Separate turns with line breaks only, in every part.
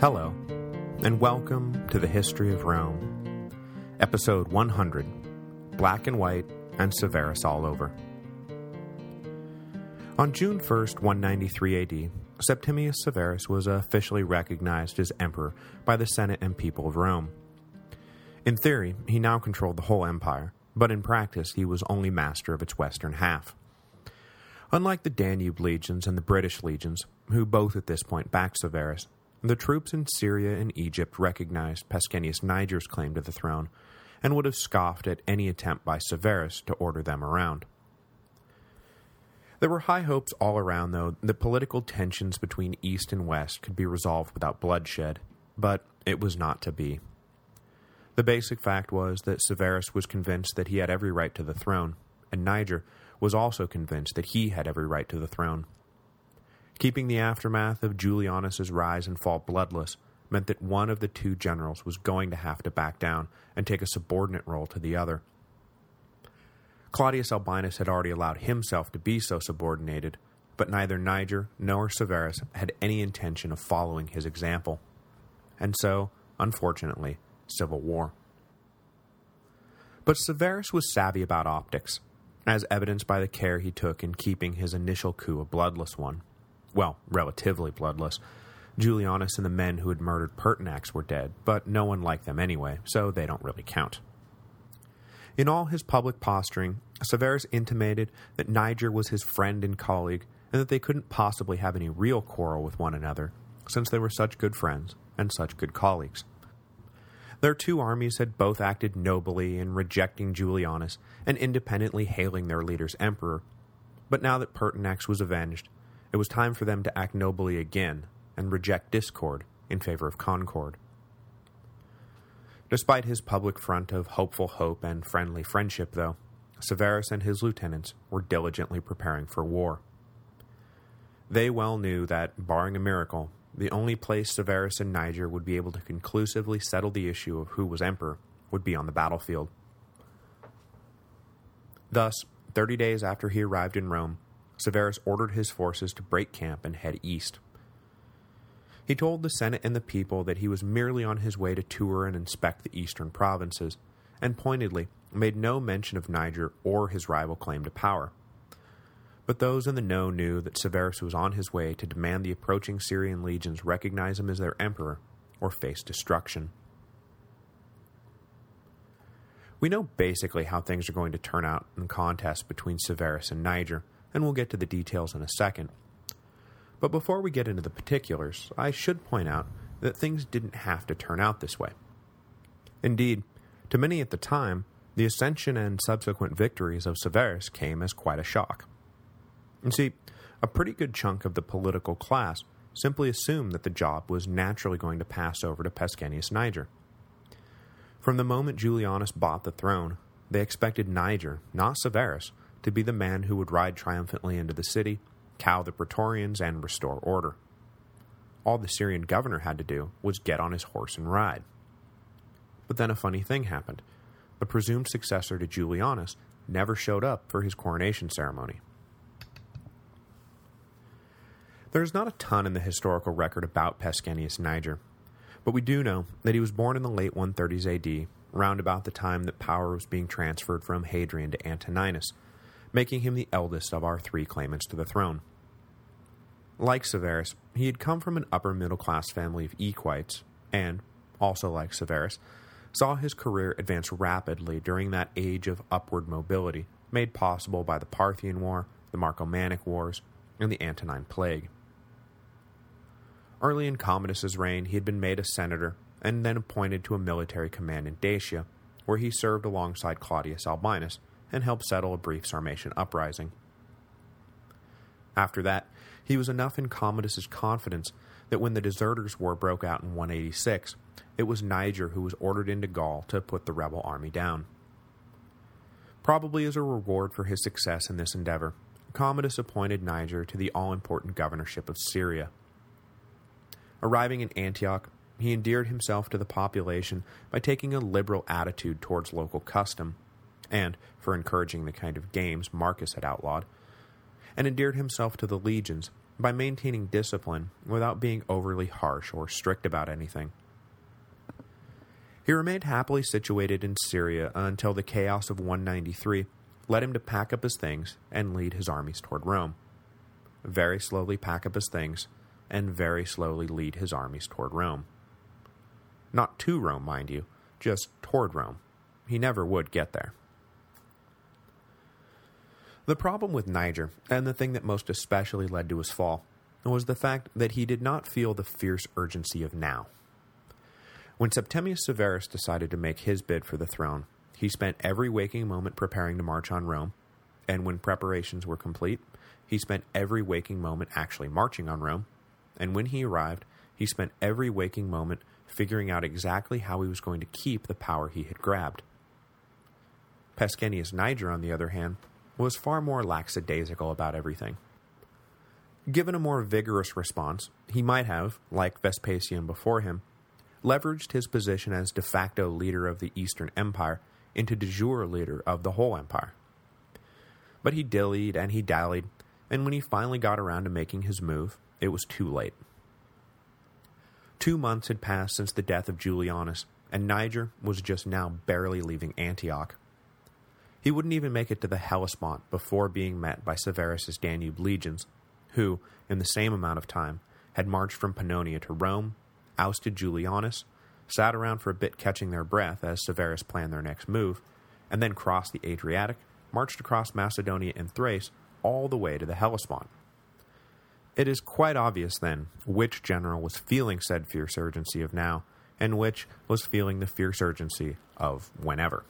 Hello, and welcome to the History of Rome, Episode 100, Black and White and Severus All Over. On June 1st, 193 AD, Septimius Severus was officially recognized as emperor by the Senate and people of Rome. In theory, he now controlled the whole empire, but in practice he was only master of its western half. Unlike the Danube legions and the British legions, who both at this point backed Severus, the troops in Syria and Egypt recognized Pescennius Niger's claim to the throne, and would have scoffed at any attempt by Severus to order them around. There were high hopes all around, though, that political tensions between East and West could be resolved without bloodshed, but it was not to be. The basic fact was that Severus was convinced that he had every right to the throne, and Niger was also convinced that he had every right to the throne. Keeping the aftermath of Julianus's rise and fall bloodless meant that one of the two generals was going to have to back down and take a subordinate role to the other. Claudius Albinus had already allowed himself to be so subordinated, but neither Niger nor Severus had any intention of following his example. And so, unfortunately, civil war. But Severus was savvy about optics, as evidenced by the care he took in keeping his initial coup a bloodless one well, relatively bloodless. Julianus and the men who had murdered Pertinax were dead, but no one liked them anyway, so they don't really count. In all his public posturing, Severus intimated that Niger was his friend and colleague, and that they couldn't possibly have any real quarrel with one another, since they were such good friends and such good colleagues. Their two armies had both acted nobly in rejecting Julianus and independently hailing their leader's emperor, but now that Pertinax was avenged, it was time for them to act nobly again and reject discord in favor of concord. Despite his public front of hopeful hope and friendly friendship, though, Severus and his lieutenants were diligently preparing for war. They well knew that, barring a miracle, the only place Severus and Niger would be able to conclusively settle the issue of who was emperor would be on the battlefield. Thus, thirty days after he arrived in Rome, Severus ordered his forces to break camp and head east. He told the Senate and the people that he was merely on his way to tour and inspect the eastern provinces, and pointedly made no mention of Niger or his rival claim to power. But those in the know knew that Severus was on his way to demand the approaching Syrian legions recognize him as their emperor or face destruction. We know basically how things are going to turn out in the contest between Severus and Niger, and we'll get to the details in a second. But before we get into the particulars, I should point out that things didn't have to turn out this way. Indeed, to many at the time, the ascension and subsequent victories of Severus came as quite a shock. You see, a pretty good chunk of the political class simply assumed that the job was naturally going to pass over to Pescennius Niger. From the moment Julianus bought the throne, they expected Niger, not Severus, to be the man who would ride triumphantly into the city, cow the Praetorians, and restore order. All the Syrian governor had to do was get on his horse and ride. But then a funny thing happened. The presumed successor to Julianus never showed up for his coronation ceremony. There is not a ton in the historical record about Pescennius Niger, but we do know that he was born in the late 130s AD, round about the time that power was being transferred from Hadrian to Antoninus, making him the eldest of our three claimants to the throne. Like Severus, he had come from an upper-middle-class family of equites, and, also like Severus, saw his career advance rapidly during that age of upward mobility, made possible by the Parthian War, the Marcomannic Wars, and the Antonine Plague. Early in Commodus's reign, he had been made a senator, and then appointed to a military command in Dacia, where he served alongside Claudius Albinus, and help settle a brief Sarmatian uprising. After that, he was enough in Commodus's confidence that when the Deserters' War broke out in 186, it was Niger who was ordered into Gaul to put the rebel army down. Probably as a reward for his success in this endeavor, Commodus appointed Niger to the all-important governorship of Syria. Arriving in Antioch, he endeared himself to the population by taking a liberal attitude towards local custom, and for encouraging the kind of games Marcus had outlawed, and endeared himself to the legions by maintaining discipline without being overly harsh or strict about anything. He remained happily situated in Syria until the chaos of 193 led him to pack up his things and lead his armies toward Rome. Very slowly pack up his things, and very slowly lead his armies toward Rome. Not to Rome, mind you, just toward Rome. He never would get there. The problem with Niger, and the thing that most especially led to his fall, was the fact that he did not feel the fierce urgency of now. When Septimius Severus decided to make his bid for the throne, he spent every waking moment preparing to march on Rome, and when preparations were complete, he spent every waking moment actually marching on Rome, and when he arrived, he spent every waking moment figuring out exactly how he was going to keep the power he had grabbed. Pescennius Niger, on the other hand, was far more lackadaisical about everything. Given a more vigorous response, he might have, like Vespasian before him, leveraged his position as de facto leader of the Eastern Empire into de jure leader of the whole empire. But he dillied and he dallied, and when he finally got around to making his move, it was too late. Two months had passed since the death of Julianus, and Niger was just now barely leaving Antioch. He wouldn't even make it to the Hellespont before being met by Severus's Danube legions, who, in the same amount of time, had marched from Pannonia to Rome, ousted Julianus, sat around for a bit catching their breath as Severus planned their next move, and then crossed the Adriatic, marched across Macedonia and Thrace, all the way to the Hellespont. It is quite obvious, then, which general was feeling said fierce urgency of now, and which was feeling the fierce urgency of whenever.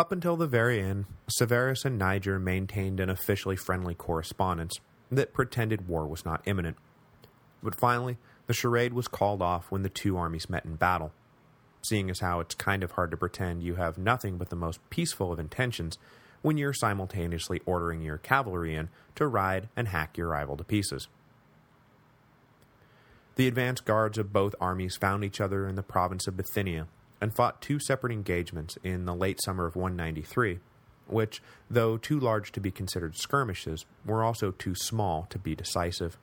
Up until the very end, Severus and Niger maintained an officially friendly correspondence that pretended war was not imminent. But finally, the charade was called off when the two armies met in battle, seeing as how it's kind of hard to pretend you have nothing but the most peaceful of intentions when you're simultaneously ordering your cavalry in to ride and hack your rival to pieces. The advance guards of both armies found each other in the province of Bithynia and fought two separate engagements in the late summer of 193, which, though too large to be considered skirmishes, were also too small to be decisive.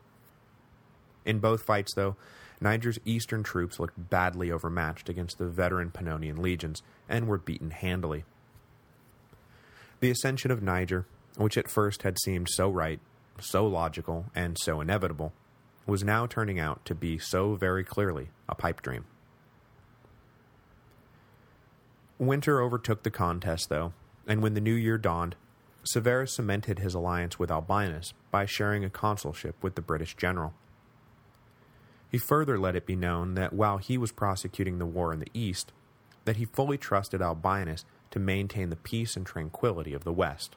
In both fights, though, Niger's eastern troops looked badly overmatched against the veteran Pannonian legions, and were beaten handily. The ascension of Niger, which at first had seemed so right, so logical, and so inevitable, was now turning out to be so very clearly a pipe dream. Winter overtook the contest, though, and when the new year dawned, Severus cemented his alliance with Albinus by sharing a consulship with the British general. He further let it be known that while he was prosecuting the war in the east, that he fully trusted Albinus to maintain the peace and tranquility of the west.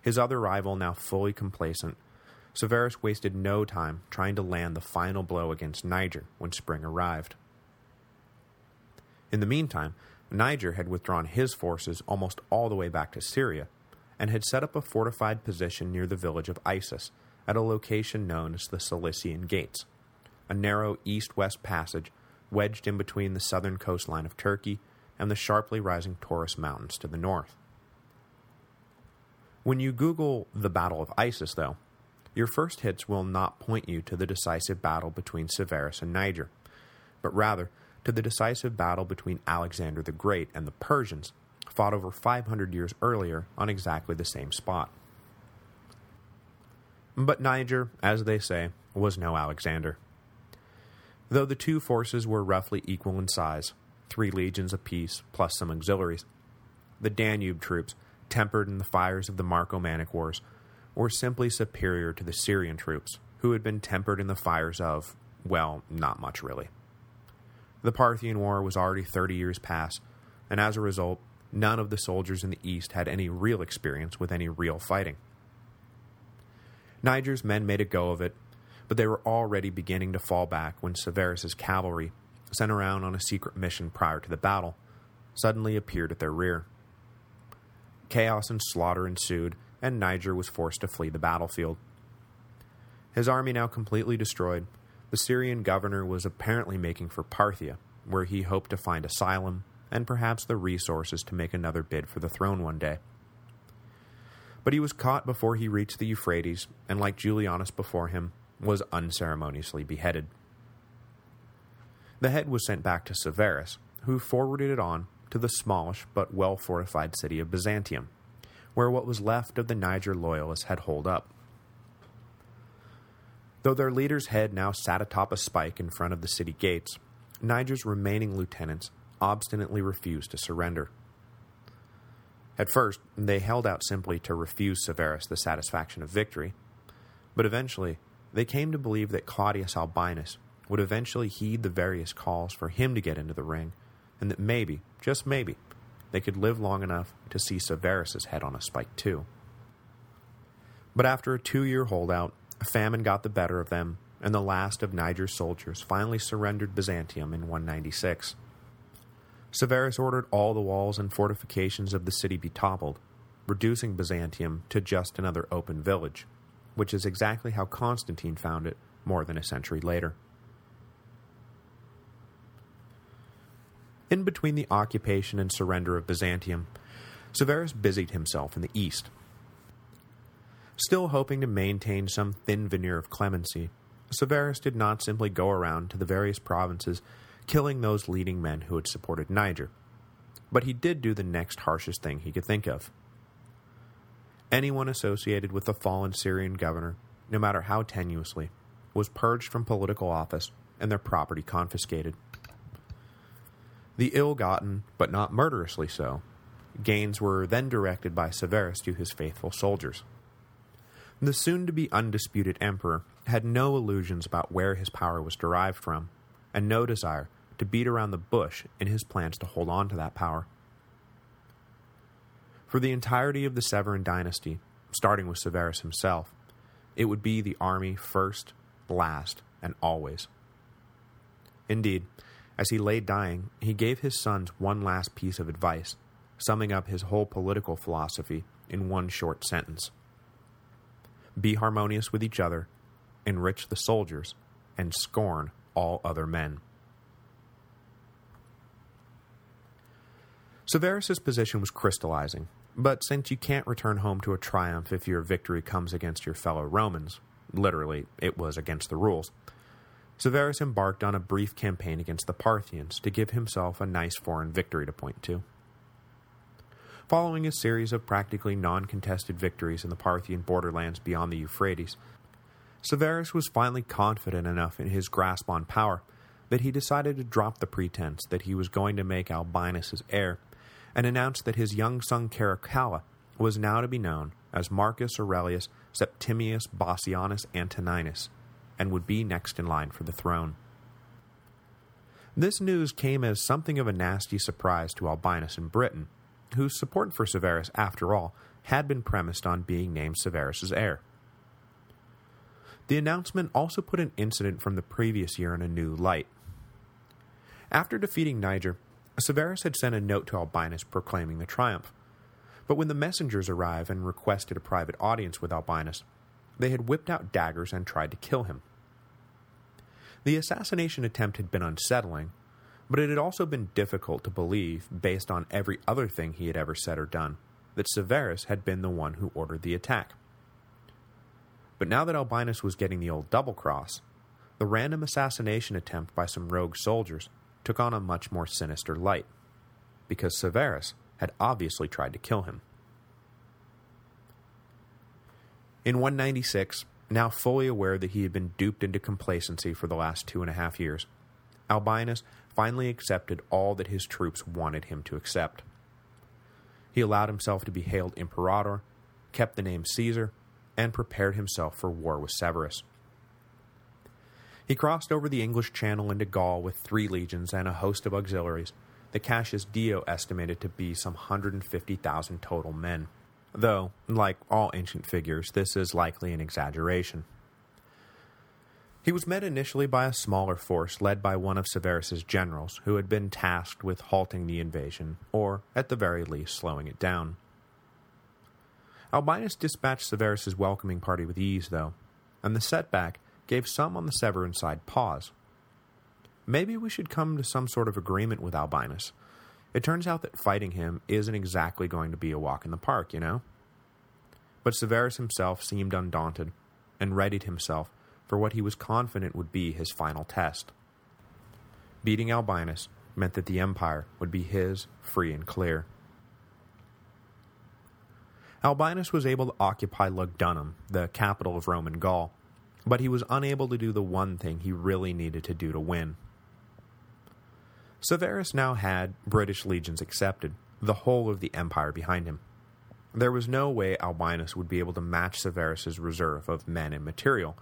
His other rival now fully complacent, Severus wasted no time trying to land the final blow against Niger when spring arrived. In the meantime, Niger had withdrawn his forces almost all the way back to Syria, and had set up a fortified position near the village of Issus, at a location known as the Cilician Gates, a narrow east-west passage wedged in between the southern coastline of Turkey and the sharply rising Taurus Mountains to the north. When you Google the Battle of Issus, though, your first hits will not point you to the decisive battle between Severus and Niger, but rather to the decisive battle between Alexander the Great and the Persians, fought over 500 years earlier on exactly the same spot. But Niger, as they say, was no Alexander. Though the two forces were roughly equal in size, three legions apiece plus some auxiliaries, the Danube troops, tempered in the fires of the Marcomannic Wars, were simply superior to the Syrian troops, who had been tempered in the fires of, well, not much really. The Parthian War was already 30 years past, and as a result, none of the soldiers in the East had any real experience with any real fighting. Niger's men made a go of it, but they were already beginning to fall back when Severus's cavalry, sent around on a secret mission prior to the battle, suddenly appeared at their rear. Chaos and slaughter ensued, and Niger was forced to flee the battlefield. His army now completely destroyed, the Syrian governor was apparently making for Parthia, where he hoped to find asylum and perhaps the resources to make another bid for the throne one day. But he was caught before he reached the Euphrates, and like Julianus before him, was unceremoniously beheaded. The head was sent back to Severus, who forwarded it on to the smallish but well-fortified city of Byzantium, where what was left of the Niger loyalists had holed up. Though their leader's head now sat atop a spike in front of the city gates, Niger's remaining lieutenants obstinately refused to surrender. At first, they held out simply to refuse Severus the satisfaction of victory, but eventually they came to believe that Claudius Albinus would eventually heed the various calls for him to get into the ring, and that maybe, just maybe, they could live long enough to see Severus's head on a spike too. But after a two-year holdout, famine got the better of them, and the last of Niger's soldiers finally surrendered Byzantium in 196. Severus ordered all the walls and fortifications of the city be toppled, reducing Byzantium to just another open village, which is exactly how Constantine found it more than a century later. In between the occupation and surrender of Byzantium, Severus busied himself in the east. Still hoping to maintain some thin veneer of clemency, Severus did not simply go around to the various provinces killing those leading men who had supported Niger, but he did do the next harshest thing he could think of. Anyone associated with the fallen Syrian governor, no matter how tenuously, was purged from political office and their property confiscated the ill-gotten, but not murderously so, gains were then directed by Severus to his faithful soldiers. The soon-to-be undisputed emperor had no illusions about where his power was derived from, and no desire to beat around the bush in his plans to hold on to that power. For the entirety of the Severan dynasty, starting with Severus himself, it would be the army first, last, and always. Indeed, as he lay dying, he gave his sons one last piece of advice, summing up his whole political philosophy in one short sentence. Be harmonious with each other, enrich the soldiers, and scorn all other men. Severus's position was crystallizing, but since you can't return home to a triumph if your victory comes against your fellow Romans, literally, it was against the rules, Severus embarked on a brief campaign against the Parthians to give himself a nice foreign victory to point to. Following a series of practically non-contested victories in the Parthian borderlands beyond the Euphrates, Severus was finally confident enough in his grasp on power that he decided to drop the pretense that he was going to make Albinus his heir and announced that his young son Caracalla was now to be known as Marcus Aurelius Septimius Bassianus Antoninus, and would be next in line for the throne. This news came as something of a nasty surprise to Albinus in Britain, whose support for Severus, after all, had been premised on being named Severus's heir. The announcement also put an incident from the previous year in a new light. After defeating Niger, Severus had sent a note to Albinus proclaiming the triumph, but when the messengers arrived and requested a private audience with Albinus, they had whipped out daggers and tried to kill him. The assassination attempt had been unsettling, but it had also been difficult to believe, based on every other thing he had ever said or done, that Severus had been the one who ordered the attack. But now that Albinus was getting the old double-cross, the random assassination attempt by some rogue soldiers took on a much more sinister light, because Severus had obviously tried to kill him. In 196, now fully aware that he had been duped into complacency for the last two and a half years, Albinus finally accepted all that his troops wanted him to accept. He allowed himself to be hailed Imperator, kept the name Caesar, and prepared himself for war with Severus. He crossed over the English Channel into Gaul with three legions and a host of auxiliaries the Cassius Dio estimated to be some 150,000 total men though, like all ancient figures, this is likely an exaggeration. He was met initially by a smaller force led by one of Severus's generals, who had been tasked with halting the invasion, or, at the very least, slowing it down. Albinus dispatched Severus's welcoming party with ease, though, and the setback gave some on the Severan side pause. Maybe we should come to some sort of agreement with Albinus, it turns out that fighting him isn't exactly going to be a walk in the park, you know? but Severus himself seemed undaunted, and readied himself for what he was confident would be his final test. Beating Albinus meant that the empire would be his, free and clear. Albinus was able to occupy Lugdunum, the capital of Roman Gaul, but he was unable to do the one thing he really needed to do to win. Severus now had, British legions accepted, the whole of the empire behind him. There was no way Albinus would be able to match Severus's reserve of men and material,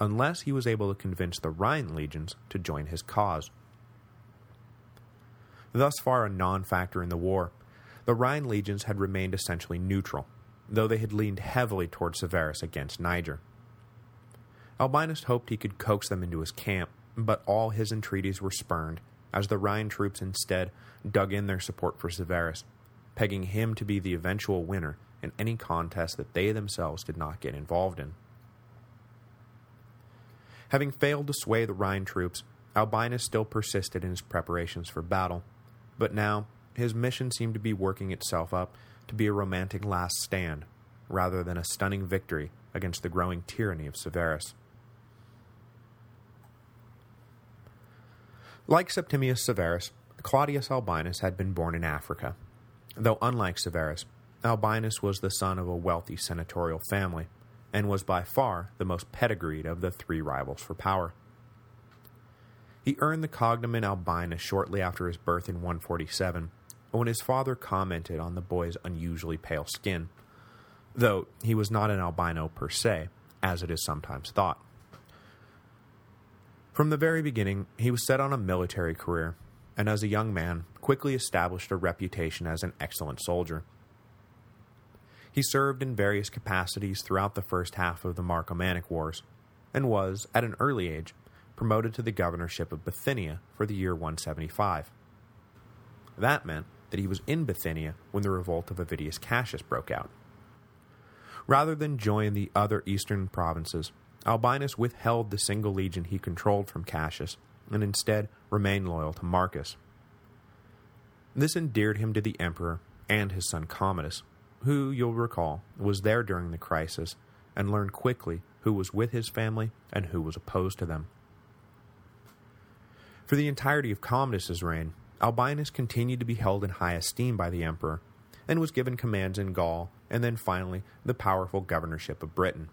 unless he was able to convince the Rhine legions to join his cause. Thus far a non-factor in the war, the Rhine legions had remained essentially neutral, though they had leaned heavily towards Severus against Niger. Albinus hoped he could coax them into his camp, but all his entreaties were spurned, as the Rhine troops instead dug in their support for Severus, pegging him to be the eventual winner in any contest that they themselves did not get involved in. Having failed to sway the Rhine troops, Albinus still persisted in his preparations for battle, but now his mission seemed to be working itself up to be a romantic last stand, rather than a stunning victory against the growing tyranny of Severus. Like Septimius Severus, Claudius Albinus had been born in Africa. Though unlike Severus, Albinus was the son of a wealthy senatorial family, and was by far the most pedigreed of the three rivals for power. He earned the cognomen Albinus shortly after his birth in 147, when his father commented on the boy's unusually pale skin, though he was not an albino per se, as it is sometimes thought. From the very beginning, he was set on a military career, and as a young man, quickly established a reputation as an excellent soldier. He served in various capacities throughout the first half of the Marcomannic Wars, and was, at an early age, promoted to the governorship of Bithynia for the year 175. That meant that he was in Bithynia when the revolt of Avidius Cassius broke out. Rather than join the other eastern provinces, Albinus withheld the single legion he controlled from Cassius, and instead remained loyal to Marcus. This endeared him to the emperor and his son Commodus, who, you'll recall, was there during the crisis, and learned quickly who was with his family and who was opposed to them. For the entirety of Commodus's reign, Albinus continued to be held in high esteem by the emperor, and was given commands in Gaul, and then finally the powerful governorship of Britain.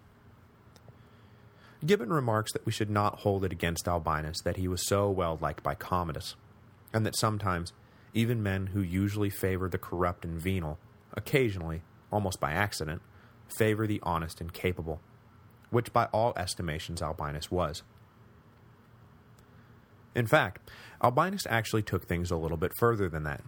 Gibbon remarks that we should not hold it against Albinus that he was so well liked by Commodus, and that sometimes even men who usually favor the corrupt and venal, occasionally, almost by accident, favor the honest and capable, which by all estimations Albinus was. In fact, Albinus actually took things a little bit further than that.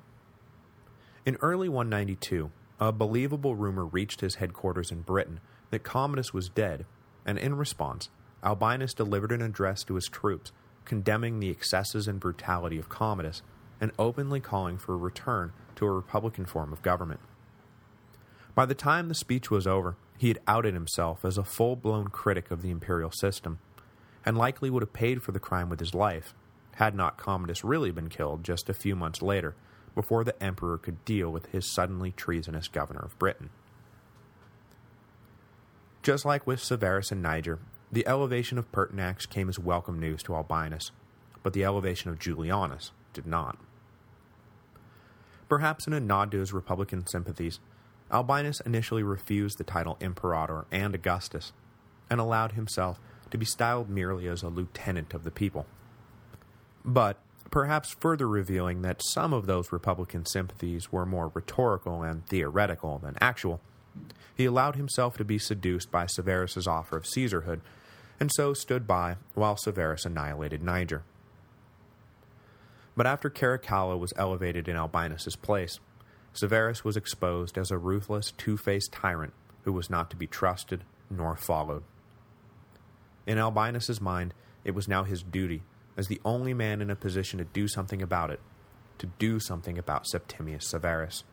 In early 192, a believable rumor reached his headquarters in Britain that Commodus was dead, and in response, Albinus delivered an address to his troops, condemning the excesses and brutality of Commodus, and openly calling for a return to a republican form of government. By the time the speech was over, he had outed himself as a full-blown critic of the imperial system, and likely would have paid for the crime with his life, had not Commodus really been killed just a few months later, before the emperor could deal with his suddenly treasonous governor of Britain. Just like with Severus and Niger, the elevation of Pertinax came as welcome news to Albinus, but the elevation of Julianus did not. Perhaps in a nod to his republican sympathies, Albinus initially refused the title Imperator and Augustus, and allowed himself to be styled merely as a lieutenant of the people. But, perhaps further revealing that some of those republican sympathies were more rhetorical and theoretical than actual, he allowed himself to be seduced by Severus's offer of Caesarhood and so stood by while Severus annihilated Niger. But after Caracalla was elevated in Albinus's place, Severus was exposed as a ruthless, two-faced tyrant who was not to be trusted nor followed. In Albinus's mind, it was now his duty, as the only man in a position to do something about it, to do something about Septimius Severus.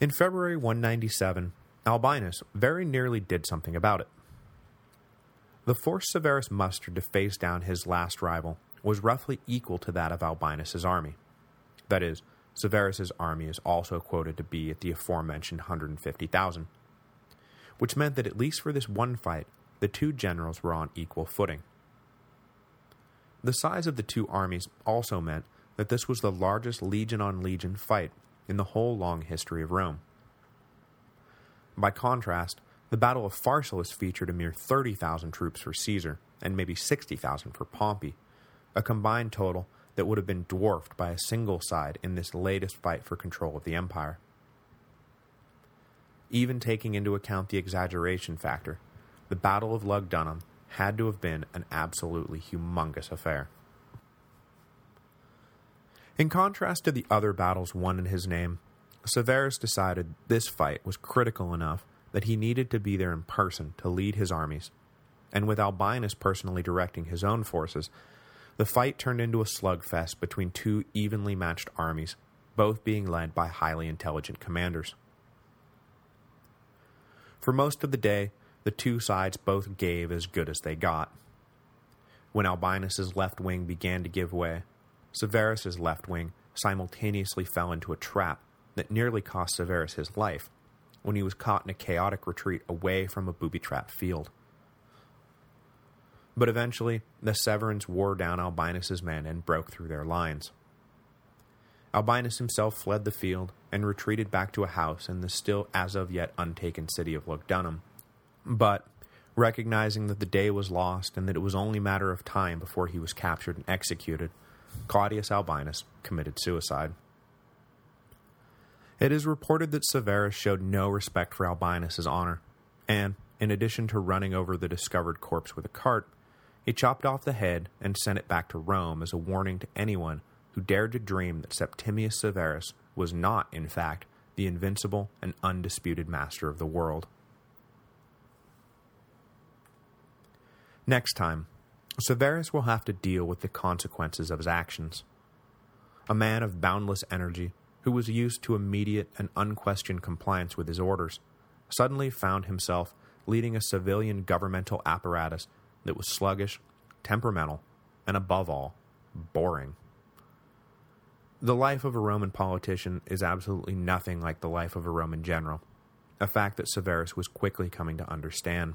In February 197, Albinus very nearly did something about it. The force Severus mustered to face down his last rival was roughly equal to that of Albinus's army. That is, Severus's army is also quoted to be at the aforementioned 150,000, which meant that at least for this one fight, the two generals were on equal footing. The size of the two armies also meant that this was the largest legion-on-legion -legion fight in the whole long history of Rome. By contrast, the Battle of Pharsalus featured a mere 30,000 troops for Caesar, and maybe 60,000 for Pompey, a combined total that would have been dwarfed by a single side in this latest fight for control of the empire. Even taking into account the exaggeration factor, the Battle of Lugdunum had to have been an absolutely humongous affair. In contrast to the other battles won in his name, Severus decided this fight was critical enough that he needed to be there in person to lead his armies, and with Albinus personally directing his own forces, the fight turned into a slugfest between two evenly matched armies, both being led by highly intelligent commanders. For most of the day, the two sides both gave as good as they got. When Albinus's left wing began to give way, Severus's left wing simultaneously fell into a trap that nearly cost Severus his life when he was caught in a chaotic retreat away from a booby-trapped field. But eventually, the Severans wore down Albinus's men and broke through their lines. Albinus himself fled the field and retreated back to a house in the still as of yet untaken city of Lugdunum. But, recognizing that the day was lost and that it was only a matter of time before he was captured and executed, Claudius Albinus committed suicide. It is reported that Severus showed no respect for Albinus's honor, and, in addition to running over the discovered corpse with a cart, he chopped off the head and sent it back to Rome as a warning to anyone who dared to dream that Septimius Severus was not, in fact, the invincible and undisputed master of the world. Next time, Severus will have to deal with the consequences of his actions. A man of boundless energy, who was used to immediate and unquestioned compliance with his orders, suddenly found himself leading a civilian governmental apparatus that was sluggish, temperamental, and above all, boring. The life of a Roman politician is absolutely nothing like the life of a Roman general, a fact that Severus was quickly coming to understand.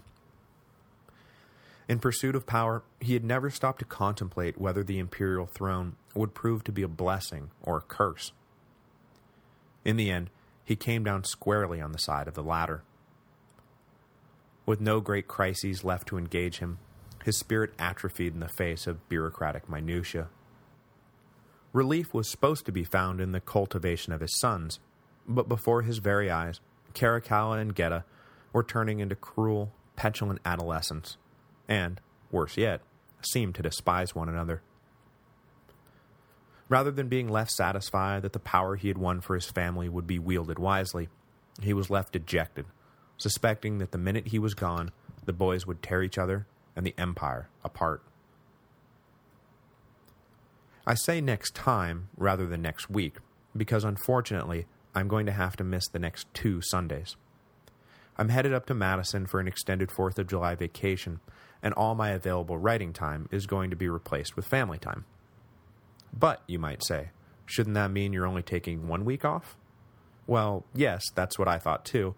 In pursuit of power, he had never stopped to contemplate whether the imperial throne would prove to be a blessing or a curse. In the end, he came down squarely on the side of the latter. With no great crises left to engage him, his spirit atrophied in the face of bureaucratic minutiae. Relief was supposed to be found in the cultivation of his sons, but before his very eyes, Caracalla and Geta were turning into cruel, petulant adolescents, and, worse yet, seemed to despise one another. Rather than being left satisfied that the power he had won for his family would be wielded wisely, he was left dejected, suspecting that the minute he was gone, the boys would tear each other and the empire apart. I say next time rather than next week, because unfortunately, I'm going to have to miss the next two Sundays. I'm headed up to Madison for an extended 4th of July vacation, and all my available writing time is going to be replaced with family time. But, you might say, shouldn't that mean you're only taking one week off? Well, yes, that's what I thought too,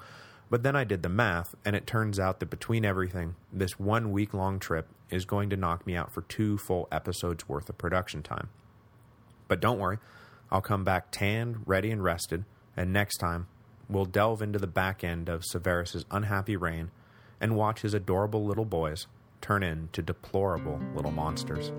but then I did the math, and it turns out that between everything, this one week-long trip is going to knock me out for two full episodes worth of production time. But don't worry, I'll come back tanned, ready, and rested, and next time, we'll delve into the back end of Severus's unhappy reign and watch his adorable little boys turn into deplorable little monsters.